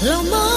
Lama